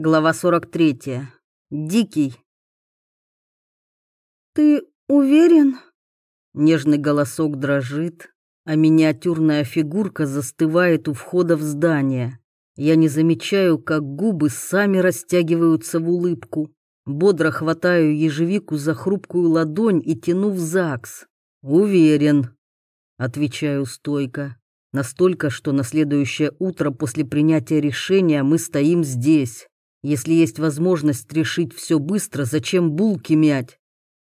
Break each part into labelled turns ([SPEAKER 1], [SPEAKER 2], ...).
[SPEAKER 1] Глава 43. Дикий.
[SPEAKER 2] «Ты уверен?»
[SPEAKER 1] Нежный голосок дрожит, а миниатюрная фигурка застывает у входа в здание. Я не замечаю, как губы сами растягиваются в улыбку. Бодро хватаю ежевику за хрупкую ладонь и тяну в ЗАГС. «Уверен», — отвечаю стойко. Настолько, что на следующее утро после принятия решения мы стоим здесь. Если есть возможность решить все быстро, зачем булки мять?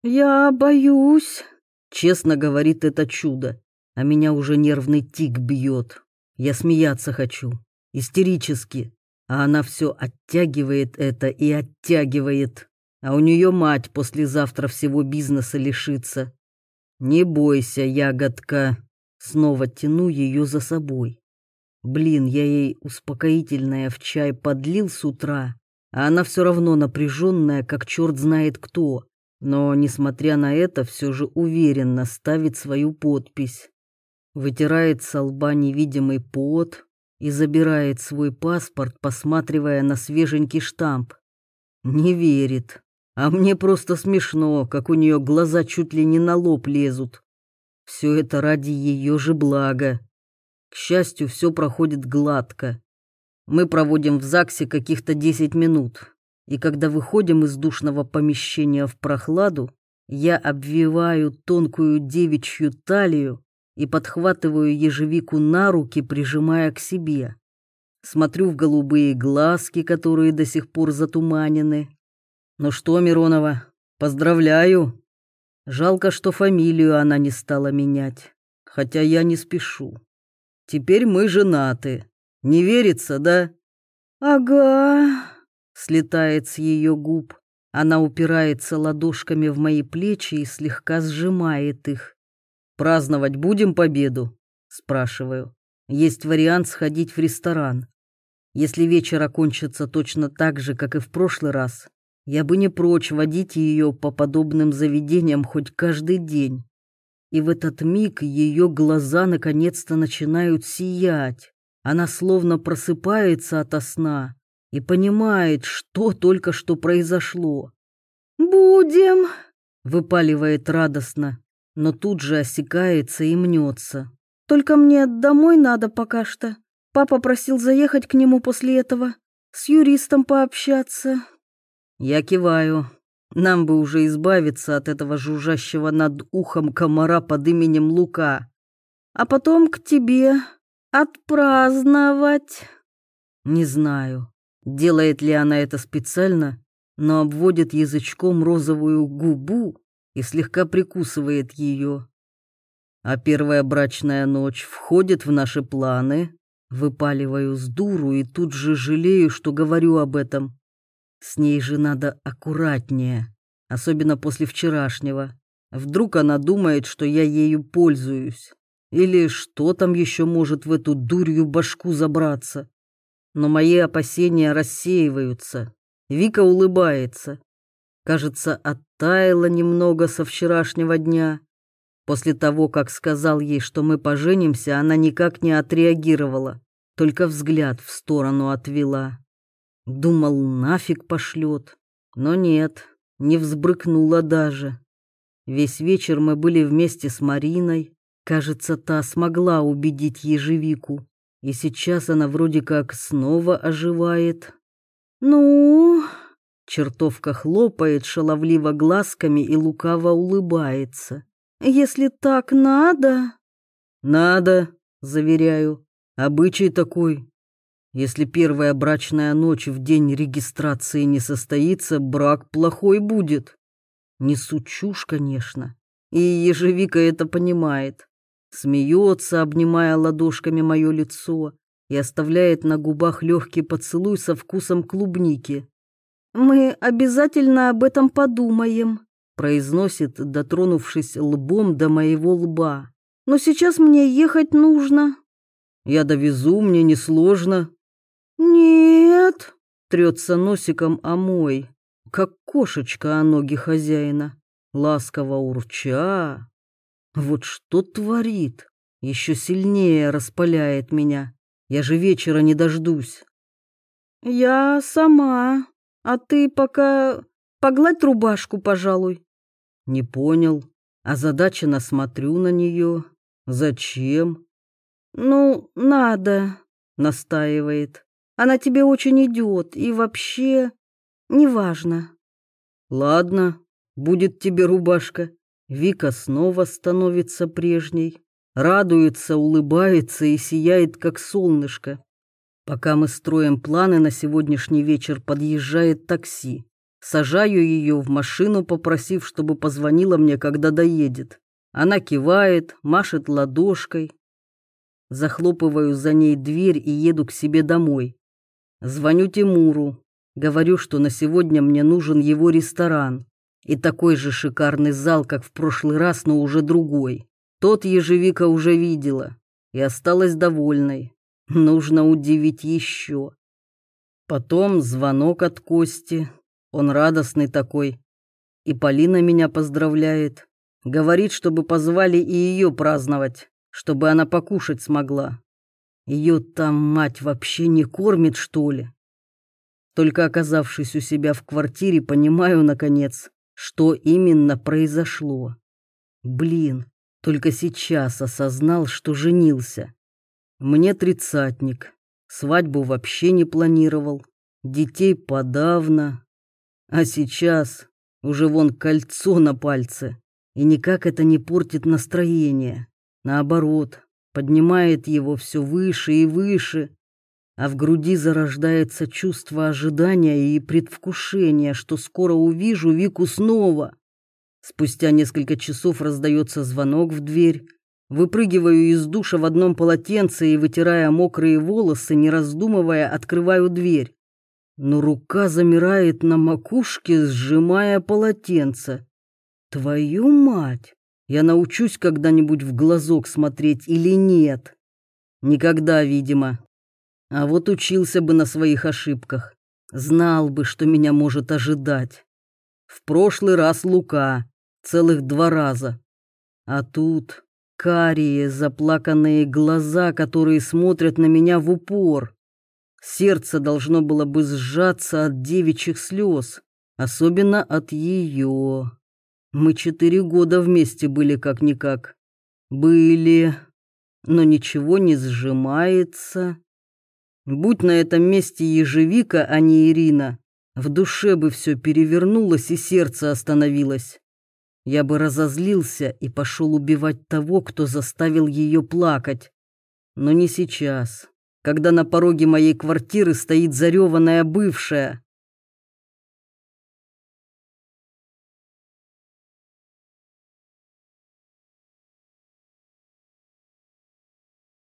[SPEAKER 2] «Я боюсь», —
[SPEAKER 1] честно говорит это чудо, а меня уже нервный тик бьет. Я смеяться хочу, истерически, а она все оттягивает это и оттягивает, а у нее мать послезавтра всего бизнеса лишится. Не бойся, ягодка, снова тяну ее за собой. Блин, я ей успокоительное в чай подлил с утра, а она все равно напряженная, как черт знает кто. Но, несмотря на это, все же уверенно ставит свою подпись. Вытирает со лба невидимый пот и забирает свой паспорт, посматривая на свеженький штамп. Не верит. А мне просто смешно, как у нее глаза чуть ли не на лоб лезут. Все это ради ее же блага. К счастью, все проходит гладко. Мы проводим в ЗАГСе каких-то 10 минут, и когда выходим из душного помещения в прохладу, я обвиваю тонкую девичью талию и подхватываю ежевику на руки, прижимая к себе. Смотрю в голубые глазки, которые до сих пор затуманены. Ну что, Миронова, поздравляю. Жалко, что фамилию она не стала менять, хотя я не спешу. Теперь мы женаты. Не верится, да?
[SPEAKER 2] Ага.
[SPEAKER 1] Слетает с ее губ. Она упирается ладошками в мои плечи и слегка сжимает их. Праздновать будем победу? Спрашиваю. Есть вариант сходить в ресторан. Если вечер окончится точно так же, как и в прошлый раз, я бы не прочь водить ее по подобным заведениям хоть каждый день и в этот миг ее глаза наконец-то начинают сиять. Она словно просыпается ото сна и понимает, что только что произошло.
[SPEAKER 2] «Будем!»
[SPEAKER 1] — выпаливает радостно, но тут же осекается и мнется.
[SPEAKER 2] «Только мне домой надо пока что. Папа просил заехать к нему после этого, с юристом пообщаться».
[SPEAKER 1] Я киваю. Нам бы уже избавиться от этого жужжащего над ухом комара под именем Лука.
[SPEAKER 2] А потом к тебе отпраздновать.
[SPEAKER 1] Не знаю, делает ли она это специально, но обводит язычком розовую губу и слегка прикусывает ее. А первая брачная ночь входит в наши планы. Выпаливаю с дуру и тут же жалею, что говорю об этом. С ней же надо аккуратнее, особенно после вчерашнего. Вдруг она думает, что я ею пользуюсь. Или что там еще может в эту дурью башку забраться. Но мои опасения рассеиваются. Вика улыбается. Кажется, оттаяла немного со вчерашнего дня. После того, как сказал ей, что мы поженимся, она никак не отреагировала, только взгляд в сторону отвела. Думал, нафиг пошлет. Но нет, не взбрыкнула даже. Весь вечер мы были вместе с Мариной. Кажется, та смогла убедить ежевику. И сейчас она вроде как снова оживает.
[SPEAKER 2] «Ну?»
[SPEAKER 1] Чертовка хлопает шаловливо глазками и лукаво улыбается.
[SPEAKER 2] «Если так надо...»
[SPEAKER 1] «Надо», — заверяю. «Обычай такой. Если первая брачная ночь в день регистрации не состоится, брак плохой будет. Несу чушь, конечно. И ежевика это понимает. Смеется, обнимая ладошками мое лицо, и оставляет на губах легкий поцелуй со вкусом клубники.
[SPEAKER 2] «Мы обязательно об этом подумаем», —
[SPEAKER 1] произносит, дотронувшись лбом до моего лба.
[SPEAKER 2] «Но сейчас мне ехать нужно».
[SPEAKER 1] «Я довезу, мне несложно»,
[SPEAKER 2] «Нет», —
[SPEAKER 1] трется носиком о мой, как кошечка о ноги хозяина, ласково урча. Вот что творит, еще сильнее распаляет меня. Я же вечера не дождусь.
[SPEAKER 2] Я сама. А ты пока погладь рубашку, пожалуй.
[SPEAKER 1] Не понял. Озадаченно смотрю на нее. Зачем?
[SPEAKER 2] Ну, надо, настаивает. Она тебе очень идет, и вообще неважно.
[SPEAKER 1] Ладно, будет тебе рубашка. Вика снова становится прежней, радуется, улыбается и сияет, как солнышко. Пока мы строим планы на сегодняшний вечер, подъезжает такси. Сажаю ее в машину, попросив, чтобы позвонила мне, когда доедет. Она кивает, машет ладошкой. Захлопываю за ней дверь и еду к себе домой. Звоню Тимуру. Говорю, что на сегодня мне нужен его ресторан. И такой же шикарный зал, как в прошлый раз, но уже другой. Тот ежевика уже видела и осталась довольной. Нужно удивить еще. Потом звонок от Кости. Он радостный такой. И Полина меня поздравляет. Говорит, чтобы позвали и ее праздновать, чтобы она покушать смогла. Ее там мать вообще не кормит, что ли? Только оказавшись у себя в квартире, понимаю, наконец, что именно произошло. Блин, только сейчас осознал, что женился. Мне тридцатник, свадьбу вообще не планировал, детей подавно. А сейчас уже вон кольцо на пальце, и никак это не портит настроение. Наоборот, поднимает его все выше и выше, а в груди зарождается чувство ожидания и предвкушения, что скоро увижу Вику снова. Спустя несколько часов раздается звонок в дверь. Выпрыгиваю из душа в одном полотенце и, вытирая мокрые волосы, не раздумывая, открываю дверь. Но рука замирает на макушке, сжимая полотенце. Твою мать! Я научусь когда-нибудь в глазок смотреть или нет? Никогда, видимо. А вот учился бы на своих ошибках. Знал бы, что меня может ожидать. В прошлый раз Лука. Целых два раза. А тут карие заплаканные глаза, которые смотрят на меня в упор. Сердце должно было бы сжаться от девичьих слез, особенно от ее. Мы четыре года вместе были как-никак. Были, но ничего не сжимается. Будь на этом месте ежевика, а не Ирина, в душе бы все перевернулось и сердце остановилось. Я бы разозлился и пошел убивать того, кто заставил ее плакать. Но не сейчас, когда на пороге моей квартиры стоит зареванная бывшая.